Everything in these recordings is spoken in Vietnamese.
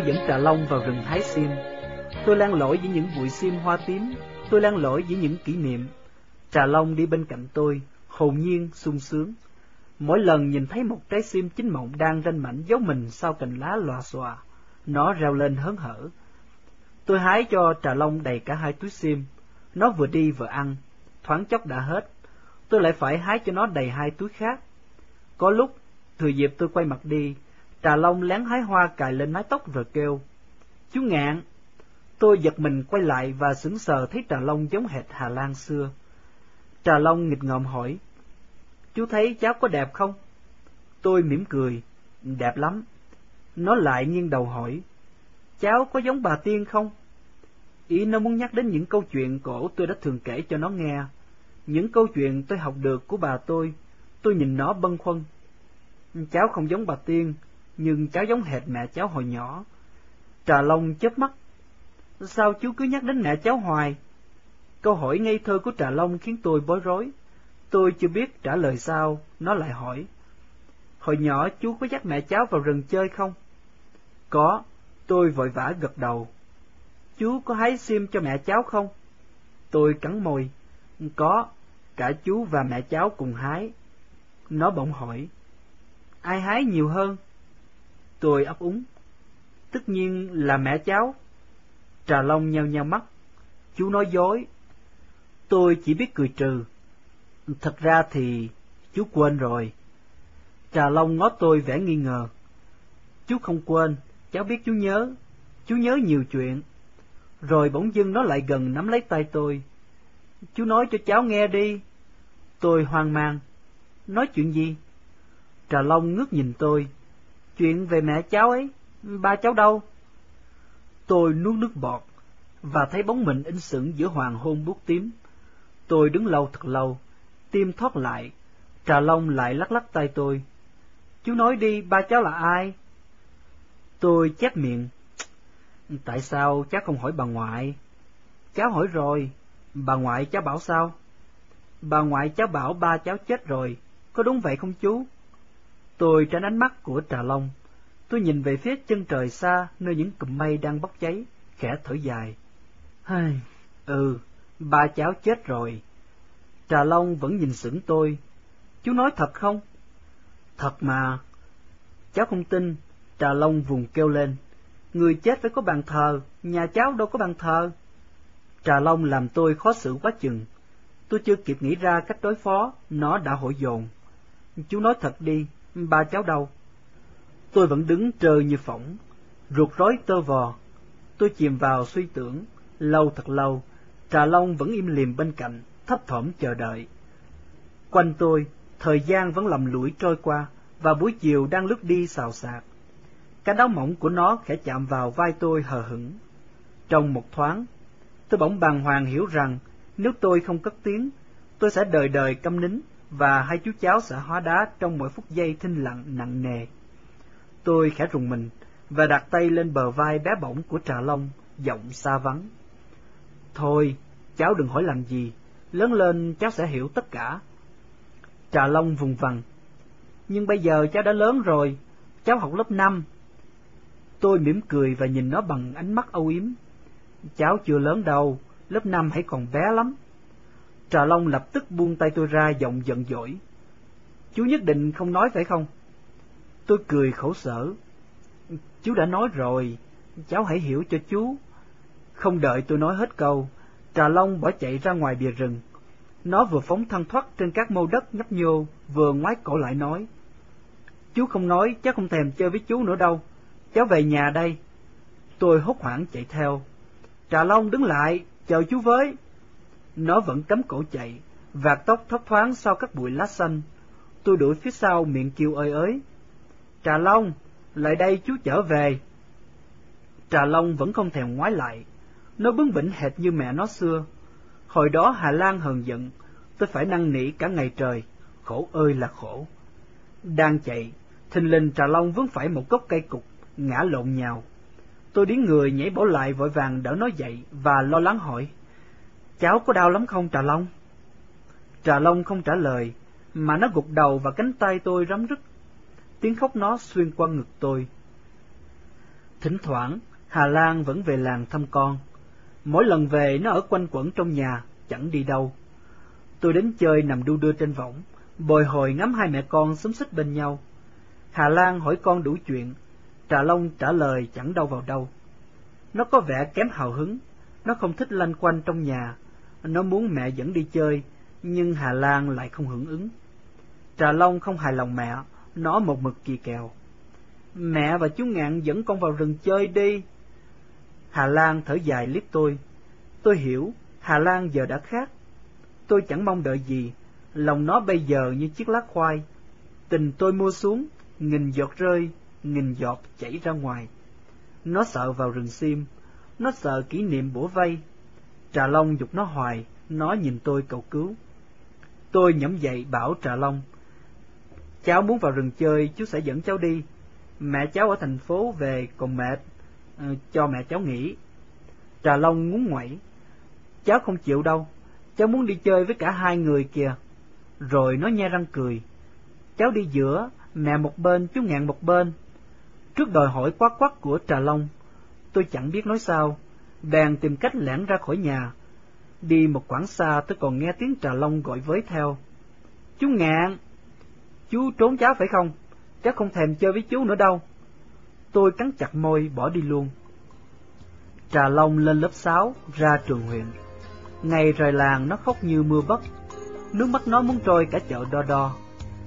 Tôi dẫn Trà Long vào rừng thái sim. Tôi lan lỗi với những bụi sim hoa tím, tôi lan lỗi với những kỷ niệm. Trà Long đi bên cạnh tôi, hồn nhiên, sung sướng. Mỗi lần nhìn thấy một trái sim chín mộng đang ranh mảnh giấu mình sau cành lá lòa xòa, nó reo lên hớn hở. Tôi hái cho Trà Long đầy cả hai túi sim, nó vừa đi vừa ăn, thoáng chốc đã hết. Tôi lại phải hái cho nó đầy hai túi khác. Có lúc, thừa dịp tôi quay mặt đi, Trà Long lén hái hoa cài lên mái tóc rồi kêu. Chú ngạn! Tôi giật mình quay lại và sững sờ thấy Trà Long giống hệt Hà Lan xưa. Trà Long nghịch ngợm hỏi, Chú thấy cháu có đẹp không? Tôi mỉm cười, đẹp lắm. Nó lại nghiêng đầu hỏi, Cháu có giống bà Tiên không? Ý nó muốn nhắc đến những câu chuyện cổ tôi đã thường kể cho nó nghe. Những câu chuyện tôi học được của bà tôi, tôi nhìn nó bâng khuâng. Cháu không giống bà Tiên, nhưng cháu giống hệt mẹ cháu hồi nhỏ. Trà Long chớp mắt. Sao chú cứ nhắc đến mẹ cháu hoài? Câu hỏi ngây thơ của Trà Long khiến tôi bối rối. Tôi chưa biết trả lời sao, nó lại hỏi. Hồi nhỏ chú có dắt mẹ cháu vào rừng chơi không? Có, tôi vội vã gật đầu. Chú có hái sim cho mẹ cháu không? Tôi cắn môi. Có, cả chú và mẹ cháu cùng hái. Nó bỗng hỏi. Ai hái nhiều hơn? Tôi ấp úng. Tất nhiên là mẹ cháu. Trà Long nheo nheo mắt. Chú nói dối. Tôi chỉ biết cười trừ. Thật ra thì chú quên rồi. Trà Long ngó tôi vẻ nghi ngờ. Chú không quên, cháu biết chú nhớ. Chú nhớ nhiều chuyện. Rồi bỗng dưng nó lại gần nắm lấy tay tôi. Chú nói cho cháu nghe đi. Tôi hoang mang. Nói chuyện gì? Trà Long ngước nhìn tôi. Chuyện về mẹ cháu ấy, ba cháu đâu? Tôi nuốt nước bọt, và thấy bóng mình in sững giữa hoàng hôn buốt tím. Tôi đứng lâu thật lâu, tim thoát lại, Trà Long lại lắc lắc tay tôi. Chú nói đi, ba cháu là ai? Tôi chép miệng. Tại sao cháu không hỏi bà ngoại? Cháu hỏi rồi, bà ngoại cháu bảo sao? Bà ngoại cháu bảo ba cháu chết rồi, có đúng vậy không chú? Tôi tránh ánh mắt của Trà Long. Tôi nhìn về phía chân trời xa, nơi những cụm mây đang bốc cháy, khẽ thở dài. Hai, ừ, ba cháu chết rồi. Trà Long vẫn nhìn sững tôi. Chú nói thật không? Thật mà. Cháu không tin. Trà Long vùng kêu lên. Người chết phải có bàn thờ, nhà cháu đâu có bàn thờ. Trà Long làm tôi khó xử quá chừng. Tôi chưa kịp nghĩ ra cách đối phó, nó đã hội dồn. Chú nói thật đi, ba cháu đâu? Tôi vẫn đứng trơ như phỏng, ruột rối tơ vò. Tôi chìm vào suy tưởng, lâu thật lâu, Trà Long vẫn im lìm bên cạnh, thấp thỏm chờ đợi. Quanh tôi, thời gian vẫn lầm lũi trôi qua, và buổi chiều đang lướt đi xào xạc. Cái áo mỏng của nó khẽ chạm vào vai tôi hờ hững. Trong một thoáng, tôi bỗng bàng hoàng hiểu rằng nếu tôi không cất tiếng, tôi sẽ đời đời câm nín và hai chú cháu sẽ hóa đá trong mỗi phút giây thinh lặng nặng nề. Tôi khẽ rùng mình và đặt tay lên bờ vai bé bỏng của Trà Long, giọng xa vắng. Thôi, cháu đừng hỏi làm gì, lớn lên cháu sẽ hiểu tất cả. Trà Long vùng vằng. Nhưng bây giờ cháu đã lớn rồi, cháu học lớp năm. Tôi mỉm cười và nhìn nó bằng ánh mắt âu yếm. Cháu chưa lớn đâu, lớp năm hãy còn bé lắm. Trà Long lập tức buông tay tôi ra giọng giận dỗi. Chú nhất định không nói phải không? Tôi cười khổ sở. Chú đã nói rồi, cháu hãy hiểu cho chú. Không đợi tôi nói hết câu, Trà Long bỏ chạy ra ngoài bìa rừng. Nó vừa phóng thăng thoát trên các mâu đất nhấp nhô, vừa ngoái cổ lại nói. Chú không nói, cháu không thèm chơi với chú nữa đâu. Cháu về nhà đây. Tôi hốt hoảng chạy theo. Trà Long đứng lại, chờ chú với. Nó vẫn cắm cổ chạy, vạt tóc thấp thoáng sau các bụi lá xanh. Tôi đuổi phía sau miệng kêu ơi ới. Trà Long, lại đây chú trở về. Trà Long vẫn không thèm ngoái lại. Nó bướng bỉnh hệt như mẹ nó xưa. Hồi đó Hà Lan hờn giận, tôi phải năn nỉ cả ngày trời, khổ ơi là khổ. Đang chạy, thình lình Trà Long vướng phải một gốc cây cục, ngã lộn nhào. Tôi điến người nhảy bỏ lại vội vàng đỡ nó dậy và lo lắng hỏi. Cháu có đau lắm không Trà Long? Trà Long không trả lời, mà nó gục đầu và cánh tay tôi rắm rứt. Tiếng khóc nó xuyên qua ngực tôi. Thỉnh thoảng, Hà Lan vẫn về làng thăm con. Mỗi lần về nó ở quanh quẩn trong nhà, chẳng đi đâu. Tôi đến chơi nằm đu đưa trên võng, bồi hồi ngắm hai mẹ con xúm xích bên nhau. Hà Lan hỏi con đủ chuyện, Trà Long trả lời chẳng đâu vào đâu. Nó có vẻ kém hào hứng, nó không thích lanh quanh trong nhà, nó muốn mẹ dẫn đi chơi, nhưng Hà Lan lại không hưởng ứng. Trà Long không hài lòng mẹ, nó một mực kỳ kèo. Mẹ và chú Ngạn dẫn con vào rừng chơi đi. Hà Lan thở dài liếc tôi. Tôi hiểu, Hà Lan giờ đã khác. Tôi chẳng mong đợi gì, lòng nó bây giờ như chiếc lá khoai. Tình tôi mua xuống, nghìn giọt rơi, nghìn giọt chảy ra ngoài. Nó sợ vào rừng sim, nó sợ kỷ niệm bủa vây. Trà Long dục nó hoài, nó nhìn tôi cầu cứu. Tôi nhẫm dậy bảo Trà Long, cháu muốn vào rừng chơi, chú sẽ dẫn cháu đi. Mẹ cháu ở thành phố về còn mệt, uh, ờ, cho mẹ cháu nghỉ. Trà Long ngúng ngoẩy, cháu không chịu đâu, cháu muốn đi chơi với cả hai người kìa. Rồi nó nhe răng cười, cháu đi giữa, mẹ một bên, chú ngạn một bên. Trước đòi hỏi quá quắc của Trà Long, tôi chẳng biết nói sao, bèn tìm cách lẻn ra khỏi nhà. Đi một quãng xa tôi còn nghe tiếng Trà Long gọi với theo. Chú ngạn! Chú trốn cháu phải không? Cháu không thèm chơi với chú nữa đâu. Tôi cắn chặt môi bỏ đi luôn. Trà Long lên lớp sáu ra trường huyện. Ngày rời làng nó khóc như mưa bất. Nước mắt nó muốn trôi cả chợ đo đo.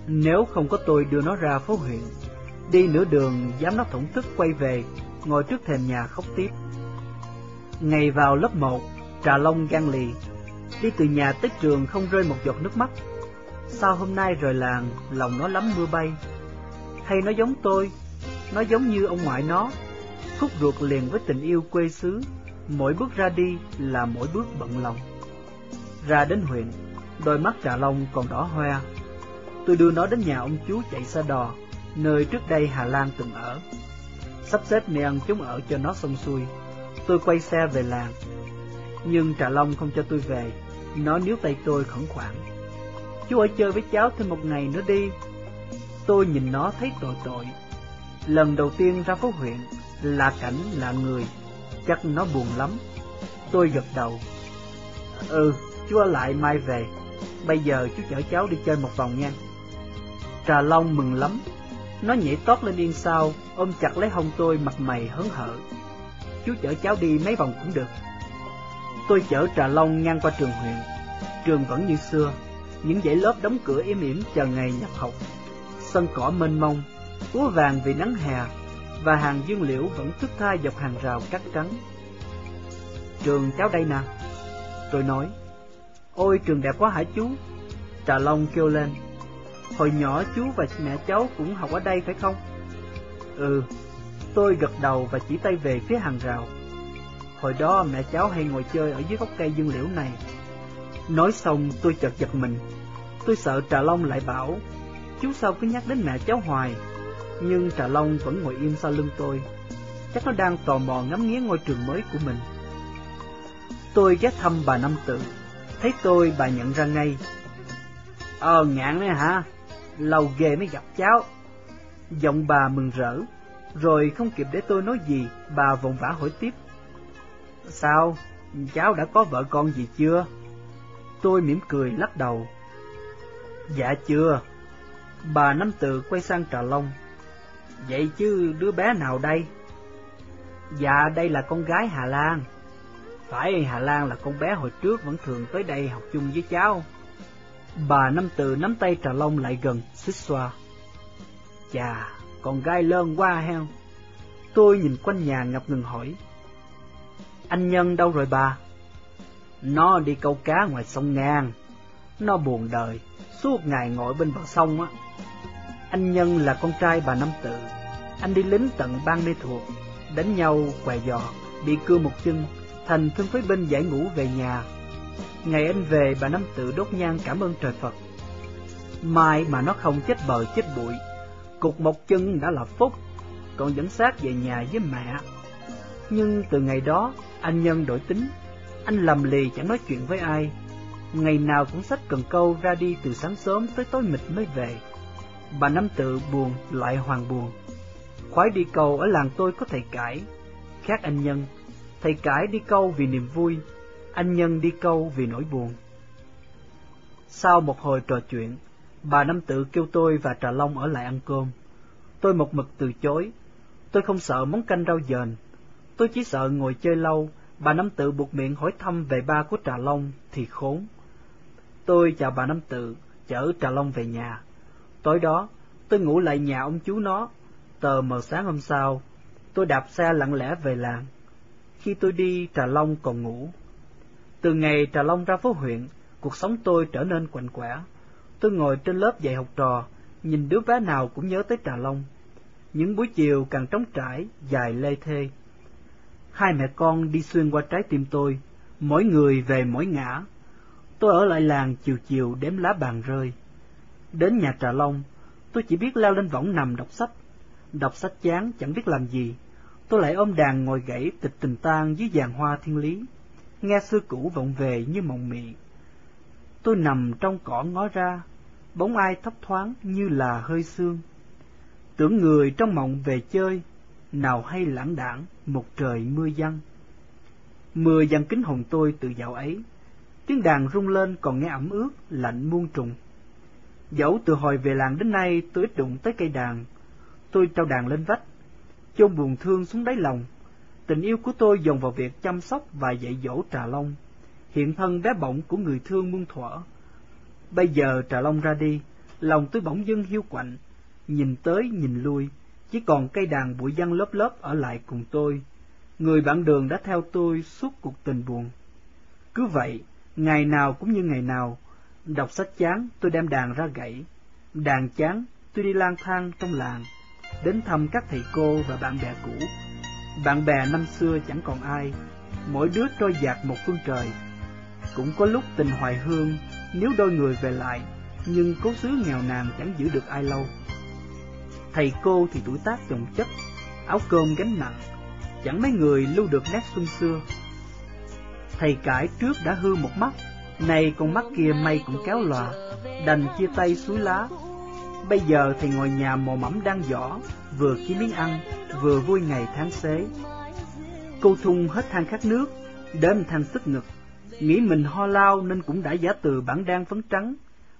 Nếu không có tôi đưa nó ra phố huyện, đi nửa đường dám nó thổn thức quay về, ngồi trước thềm nhà khóc tiếp. Ngày vào lớp một, Trà Long gan lì, đi từ nhà tới trường không rơi một giọt nước mắt. Sao hôm nay rời làng, lòng nó lắm mưa bay? Hay nó giống tôi, nó giống như ông ngoại nó, khúc ruột liền với tình yêu quê xứ, mỗi bước ra đi là mỗi bước bận lòng. Ra đến huyện, đôi mắt Trà Long còn đỏ hoe. Tôi đưa nó đến nhà ông chú chạy xe đò, nơi trước đây Hà Lan từng ở. Sắp xếp nơi ăn chúng ở cho nó xong xuôi, tôi quay xe về làng. Nhưng Trà Long không cho tôi về, nó níu tay tôi khẩn khoản. Chú ở chơi với cháu thêm một ngày nữa đi. Tôi nhìn nó thấy tội tội. Lần đầu tiên ra phố huyện, là cảnh, là người, chắc nó buồn lắm. Tôi gật đầu. Ừ, chú ở lại mai về. Bây giờ chú chở cháu đi chơi một vòng nha. Trà Long mừng lắm. Nó nhảy tót lên yên sau, ôm chặt lấy hông tôi mặt mày hớn hở. Chú chở cháu đi mấy vòng cũng được. Tôi chở Trà Long ngang qua trường huyện. Trường vẫn như xưa, những dãy lớp đóng cửa im ỉm chờ ngày nhập học. Sân cỏ mênh mông, úa vàng vì nắng hè, và hàng dương liễu vẫn thức tha dọc hàng rào cắt trắng. Trường cháu đây nè, tôi nói. Ôi trường đẹp quá hả chú? Trà Long kêu lên. Hồi nhỏ chú và mẹ cháu cũng học ở đây phải không? Ừ, tôi gật đầu và chỉ tay về phía hàng rào. Hồi đó mẹ cháu hay ngồi chơi ở dưới gốc cây dương liễu này. Nói xong tôi chợt giật mình. Tôi sợ Trà Long lại bảo, chú sao cứ nhắc đến mẹ cháu hoài. Nhưng Trà Long vẫn ngồi im sau lưng tôi. Chắc nó đang tò mò ngắm nghía ngôi trường mới của mình. Tôi ghé thăm bà Năm Tự. Thấy tôi bà nhận ra ngay. Ờ ngạn đấy hả? Lâu ghê mới gặp cháu. Giọng bà mừng rỡ. Rồi không kịp để tôi nói gì, bà vội vã hỏi tiếp. Sao? Cháu đã có vợ con gì chưa? Tôi mỉm cười lắc đầu. Dạ chưa. Bà Năm Tự quay sang Trà Long. Vậy chứ đứa bé nào đây? Dạ đây là con gái Hà Lan. Phải Hà Lan là con bé hồi trước vẫn thường tới đây học chung với cháu. Bà Năm Tự nắm tay Trà Long lại gần, xích xoa. Chà, còn gai lớn quá heo. Tôi nhìn quanh nhà ngập ngừng hỏi. Anh Nhân đâu rồi bà? Nó đi câu cá ngoài sông ngang. Nó buồn đời, suốt ngày ngồi bên bờ sông á. Anh Nhân là con trai bà Năm Tự. Anh đi lính tận ban đê Thuộc, đánh nhau què giò, bị cưa một chân, thành thương phế binh giải ngũ về nhà. Ngày anh về, bà Năm Tự đốt nhang cảm ơn trời Phật. Mai mà nó không chết bờ chết bụi, cục một chân đã là phúc, còn dẫn xác về nhà với mẹ. Nhưng từ ngày đó, anh Nhân đổi tính, anh lầm lì chẳng nói chuyện với ai. Ngày nào cũng sách cần câu ra đi từ sáng sớm tới tối mịt mới về. Bà Năm Tự buồn lại hoàng buồn. khoái đi câu ở làng tôi có thầy cải, khác anh Nhân. Thầy cải đi câu vì niềm vui, anh Nhân đi câu vì nỗi buồn. Sau một hồi trò chuyện, bà Năm Tự kêu tôi và Trà Long ở lại ăn cơm. Tôi một mực từ chối. Tôi không sợ món canh rau dền. Tôi chỉ sợ ngồi chơi lâu, bà Năm Tự buộc miệng hỏi thăm về ba của Trà Long thì khốn. Tôi chào bà Năm Tự, chở Trà Long về nhà. Tối đó, tôi ngủ lại nhà ông chú nó. Tờ mờ sáng hôm sau, tôi đạp xe lặng lẽ về làng. Khi tôi đi, Trà Long còn ngủ. Từ ngày Trà Long ra phố huyện, cuộc sống tôi trở nên quạnh quẻ. Tôi ngồi trên lớp dạy học trò, nhìn đứa bé nào cũng nhớ tới Trà Long. Những buổi chiều càng trống trải, dài lê thê. Hai mẹ con đi xuyên qua trái tim tôi, mỗi người về mỗi ngã. Tôi ở lại làng chiều chiều đếm lá bàn rơi. Đến nhà Trà Long, tôi chỉ biết leo lên võng nằm đọc sách. Đọc sách chán chẳng biết làm gì. Tôi lại ôm đàn ngồi gãy tịch tình tan dưới giàn hoa thiên lý, nghe xưa cũ vọng về như mộng mị. Tôi nằm trong cỏ ngó ra, bóng ai thấp thoáng như là hơi sương. Tưởng người trong mộng về chơi, nào hay lãng đảng một trời mưa giăng. Mưa giăng kính hồn tôi từ dạo ấy, tiếng đàn rung lên còn nghe ẩm ướt, lạnh muôn trùng. Dẫu từ hồi về làng đến nay tôi ít đụng tới cây đàn, tôi trao đàn lên vách, chôn buồn thương xuống đáy lòng. Tình yêu của tôi dồn vào việc chăm sóc và dạy dỗ Trà Long, hiện thân bé bỏng của người thương muôn thuở. Bây giờ Trà Long ra đi, lòng tôi bỗng dưng hiu quạnh, nhìn tới nhìn lui, chỉ còn cây đàn bụi văn lớp lớp ở lại cùng tôi. Người bạn đường đã theo tôi suốt cuộc tình buồn. Cứ vậy, ngày nào cũng như ngày nào, đọc sách chán tôi đem đàn ra gãy, đàn chán tôi đi lang thang trong làng, đến thăm các thầy cô và bạn bè cũ. Bạn bè năm xưa chẳng còn ai, mỗi đứa trôi dạt một phương trời. Cũng có lúc tình hoài hương, nếu đôi người về lại, nhưng cố xứ nghèo nàn chẳng giữ được ai lâu. Thầy cô thì tuổi tác chồng chất, áo cơm gánh nặng, chẳng mấy người lưu được nét xuân xưa. Thầy cải trước đã hư một mắt, nay con mắt kia may cũng kéo lòa, đành chia tay suối lá. Bây giờ thầy ngồi nhà mò mẫm đang giỏ, vừa kiếm miếng ăn, vừa vui ngày tháng xế. Cô thung hết than khát nước, đếm than sức ngực, nghĩ mình ho lao nên cũng đã giả từ bản đan phấn trắng,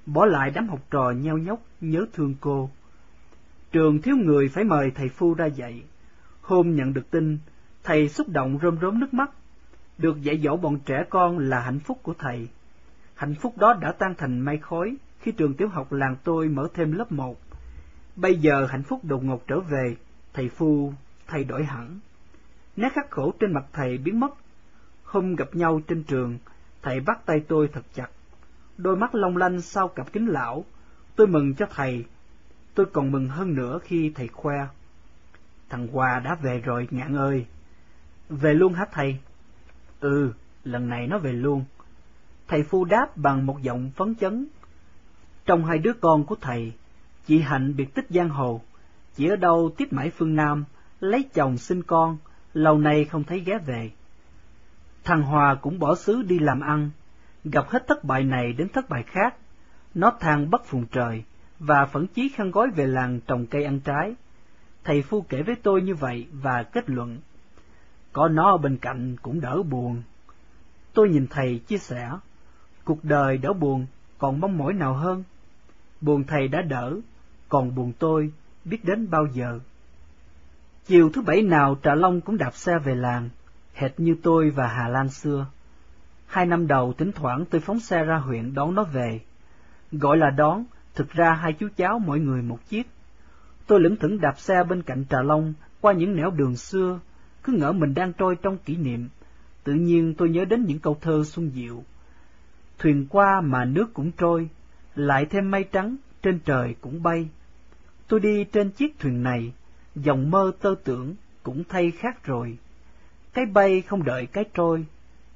bỏ lại đám học trò nheo nhóc nhớ thương cô. Trường thiếu người phải mời thầy Phu ra dạy. Hôm nhận được tin, thầy xúc động rơm rớm nước mắt. Được dạy dỗ bọn trẻ con là hạnh phúc của thầy. Hạnh phúc đó đã tan thành mây khói khi trường tiểu học làng tôi mở thêm lớp một. Bây giờ hạnh phúc đột ngột trở về, thầy Phu thay đổi hẳn. Nét khắc khổ trên mặt thầy biến mất. Hôm gặp nhau trên trường, thầy bắt tay tôi thật chặt. Đôi mắt long lanh sau cặp kính lão, tôi mừng cho thầy Tôi còn mừng hơn nữa khi thầy khoe. Thằng Hòa đã về rồi ngạn ơi. Về luôn hả thầy? Ừ, lần này nó về luôn. Thầy phu đáp bằng một giọng phấn chấn. Trong hai đứa con của thầy, chị Hạnh biệt tích giang hồ, chỉ ở đâu tiếp mãi phương Nam, lấy chồng sinh con, lâu nay không thấy ghé về. Thằng Hòa cũng bỏ xứ đi làm ăn, gặp hết thất bại này đến thất bại khác, nó than bất phùng trời, và phẫn chí khăn gói về làng trồng cây ăn trái. Thầy Phu kể với tôi như vậy và kết luận, có nó ở bên cạnh cũng đỡ buồn. Tôi nhìn thầy chia sẻ, cuộc đời đỡ buồn, còn mong mỏi nào hơn? Buồn thầy đã đỡ, còn buồn tôi biết đến bao giờ? Chiều thứ bảy nào Trà Long cũng đạp xe về làng, hệt như tôi và Hà Lan xưa. Hai năm đầu thỉnh thoảng tôi phóng xe ra huyện đón nó về. Gọi là đón Thực ra hai chú cháu mỗi người một chiếc. Tôi lững thững đạp xe bên cạnh Trà Long qua những nẻo đường xưa, cứ ngỡ mình đang trôi trong kỷ niệm. Tự nhiên tôi nhớ đến những câu thơ xuân diệu. Thuyền qua mà nước cũng trôi, lại thêm mây trắng, trên trời cũng bay. Tôi đi trên chiếc thuyền này, dòng mơ tơ tưởng cũng thay khác rồi. Cái bay không đợi cái trôi,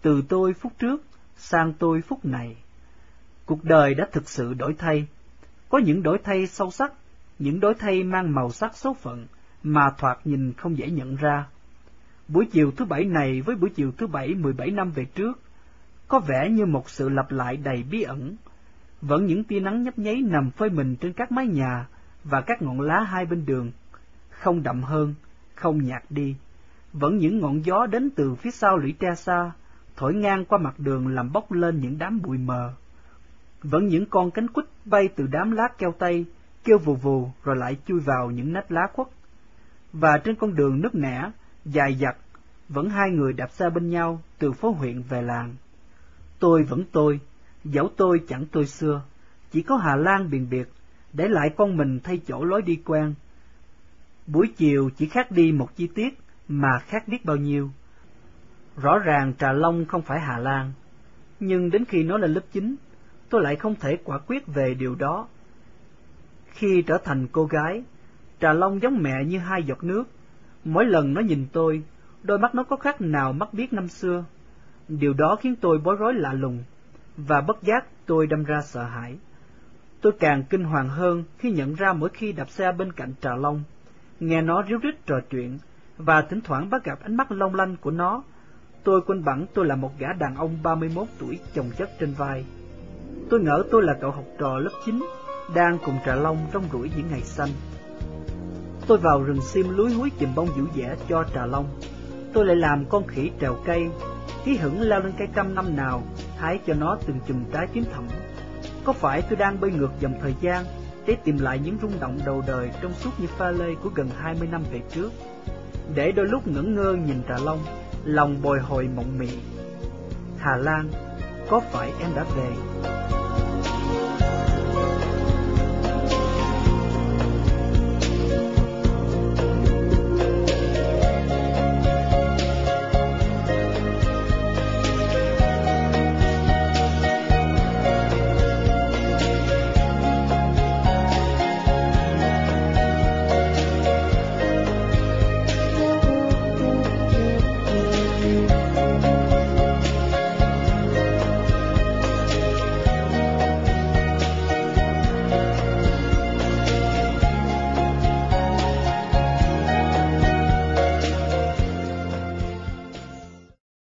từ tôi phút trước sang tôi phút này. Cuộc đời đã thực sự đổi thay, có những đổi thay sâu sắc, những đổi thay mang màu sắc số phận mà thoạt nhìn không dễ nhận ra. Buổi chiều thứ bảy này với buổi chiều thứ bảy mười bảy năm về trước, có vẻ như một sự lặp lại đầy bí ẩn. Vẫn những tia nắng nhấp nháy nằm phơi mình trên các mái nhà và các ngọn lá hai bên đường. không đậm hơn, không nhạt đi. Vẫn những ngọn gió đến từ phía sau lũy tre xa, thổi ngang qua mặt đường làm bốc lên những đám bụi mờ. Vẫn những con cánh quýt bay từ đám lá keo tây, kêu vù vù rồi lại chui vào những nách lá quất Và trên con đường nước nẻ, dài dặt, vẫn hai người đạp xe bên nhau từ phố huyện về làng. Tôi vẫn tôi, dẫu tôi chẳng tôi xưa, chỉ có Hà Lan biền biệt, để lại con mình thay chỗ lối đi quen. Buổi chiều chỉ khác đi một chi tiết, mà khác biết bao nhiêu. Rõ ràng Trà Long không phải Hà Lan, nhưng đến khi nó lên lớp 9, tôi lại không thể quả quyết về điều đó. Khi trở thành cô gái, Trà Long giống mẹ như hai giọt nước. Mỗi lần nó nhìn tôi, đôi mắt nó có khác nào mắt biết năm xưa. Điều đó khiến tôi bối rối lạ lùng, và bất giác tôi đâm ra sợ hãi. Tôi càng kinh hoàng hơn khi nhận ra mỗi khi đạp xe bên cạnh Trà Long, nghe nó ríu rít trò chuyện, và thỉnh thoảng bắt gặp ánh mắt long lanh của nó, tôi quên bẵng tôi là một gã đàn ông 31 tuổi chồng chất trên vai. Tôi ngỡ tôi là cậu học trò lớp 9, đang cùng Trà Long trong rủi những ngày xanh. Tôi vào rừng sim lúi húi chùm bông dịu vẻ cho Trà Long. Tôi lại làm con khỉ trèo cây, hí hửng leo lên cây cam năm nào, hái cho nó từng chùm trái chín thẳm. Có phải tôi đang bơi ngược dòng thời gian để tìm lại những rung động đầu đời trong suốt như pha lê của gần 20 năm về trước? Để đôi lúc ngẩn ngơ nhìn Trà Long, lòng bồi hồi mộng mị. Hà Lan, có phải em đã về?